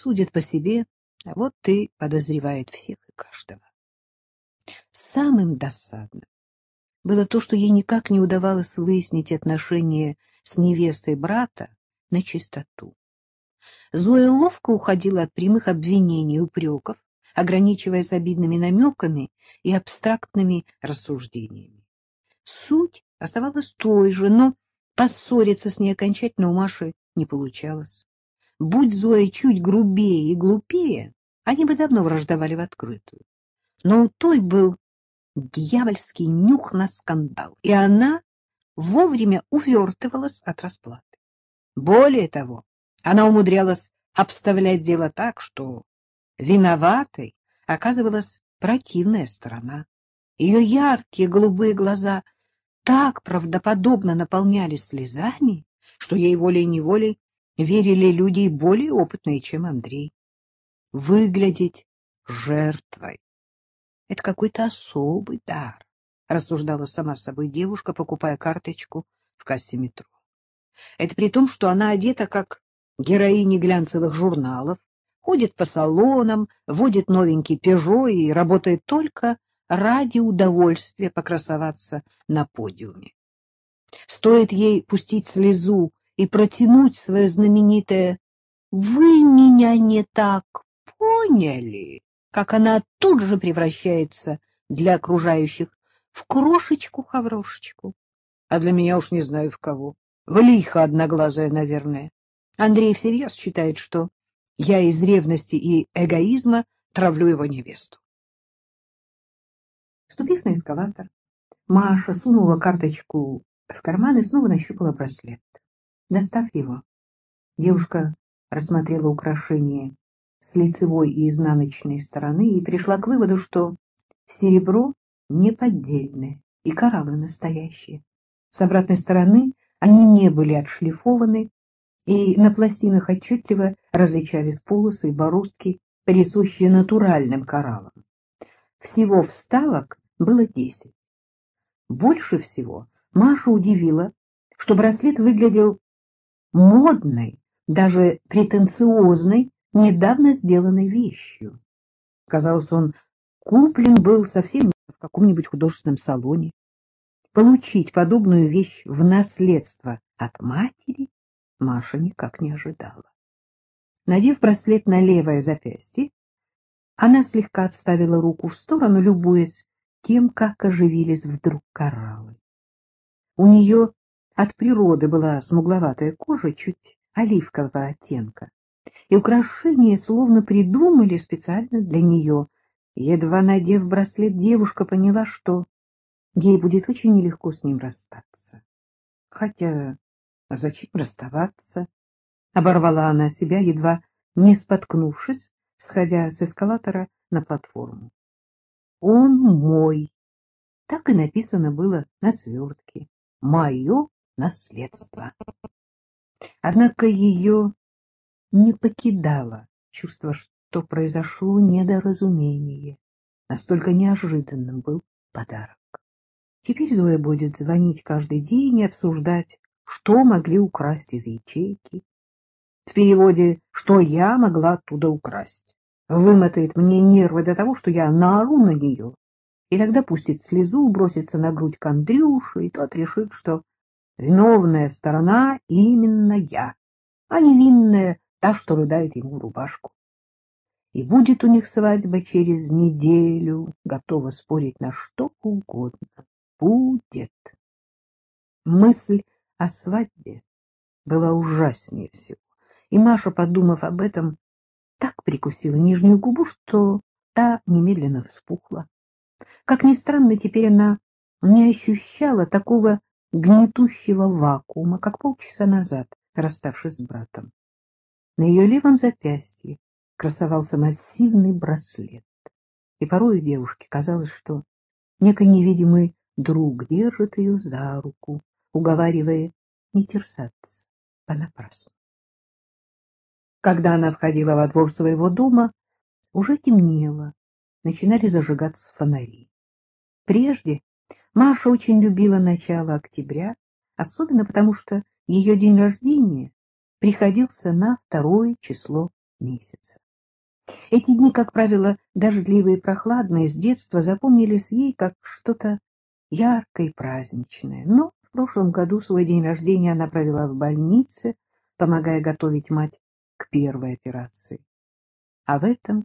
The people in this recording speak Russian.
судит по себе, а вот ты подозревает всех и каждого. Самым досадным было то, что ей никак не удавалось выяснить отношения с невестой брата на чистоту. Зоя ловко уходила от прямых обвинений и упреков, ограничиваясь обидными намеками и абстрактными рассуждениями. Суть оставалась той же, но поссориться с ней окончательно у Маши не получалось. Будь Зоя чуть грубее и глупее, они бы давно враждовали в открытую. Но у той был дьявольский нюх на скандал, и она вовремя увертывалась от расплаты. Более того, она умудрялась обставлять дело так, что виноватой оказывалась противная сторона. Ее яркие голубые глаза так правдоподобно наполнялись слезами, что ей волей-неволей верили люди более опытные, чем Андрей. Выглядеть жертвой — это какой-то особый дар, рассуждала сама с собой девушка, покупая карточку в кассе метро. Это при том, что она одета как героини глянцевых журналов, ходит по салонам, водит новенький «Пежо» и работает только ради удовольствия покрасоваться на подиуме. Стоит ей пустить слезу и протянуть свое знаменитое «Вы меня не так поняли», как она тут же превращается для окружающих в крошечку-хаврошечку, а для меня уж не знаю в кого, в лихо одноглазая, наверное. Андрей всерьез считает, что я из ревности и эгоизма травлю его невесту. Вступив на эскалатор, Маша сунула карточку в карман и снова нащупала браслет. Достав его, девушка рассмотрела украшение с лицевой и изнаночной стороны и пришла к выводу, что серебро неподдельное и кораллы настоящие. С обратной стороны они не были отшлифованы, и на пластинах отчетливо различались полосы и бороздки, присущие натуральным кораллам. Всего вставок было десять. Больше всего Машу удивило, что браслет выглядел модной, даже претенциозной, недавно сделанной вещью. Казалось, он куплен был совсем в каком-нибудь художественном салоне. Получить подобную вещь в наследство от матери Маша никак не ожидала. Надев браслет на левое запястье, она слегка отставила руку в сторону, любуясь тем, как оживились вдруг кораллы. У нее от природы была смугловатая кожа, чуть оливкового оттенка, и украшения словно придумали специально для нее. Едва надев браслет, девушка поняла, что ей будет очень нелегко с ним расстаться. Хотя зачем расставаться? Оборвала она себя, едва не споткнувшись, сходя с эскалатора на платформу. Он мой. Так и написано было на свертке. Мое наследство. Однако ее не покидало чувство, что произошло недоразумение. Настолько неожиданным был подарок. Теперь Зоя будет звонить каждый день и обсуждать, что могли украсть из ячейки. В переводе «что я могла оттуда украсть» вымотает мне нервы до того, что я наору на нее, и тогда пустит слезу, бросится на грудь к Андрюше, и тот решит, что виновная сторона именно я, а невинная та, что рыдает ему рубашку. И будет у них свадьба через неделю, готова спорить на что угодно. Будет. Мысль о свадьбе была ужаснее всего, и Маша, подумав об этом, так прикусила нижнюю губу, что та немедленно вспухла. Как ни странно, теперь она не ощущала такого гнетущего вакуума, как полчаса назад, расставшись с братом. На ее левом запястье красовался массивный браслет, и порой девушке казалось, что некий невидимый друг держит ее за руку, уговаривая не терзаться понапрасну. Когда она входила во двор своего дома, уже темнело, начинали зажигаться фонари. Прежде Маша очень любила начало октября, особенно потому что ее день рождения приходился на второе число месяца. Эти дни, как правило, дождливые и прохладные, с детства запомнились ей как что-то яркое и праздничное. Но в прошлом году свой день рождения она провела в больнице, помогая готовить мать к первой операции. А в этом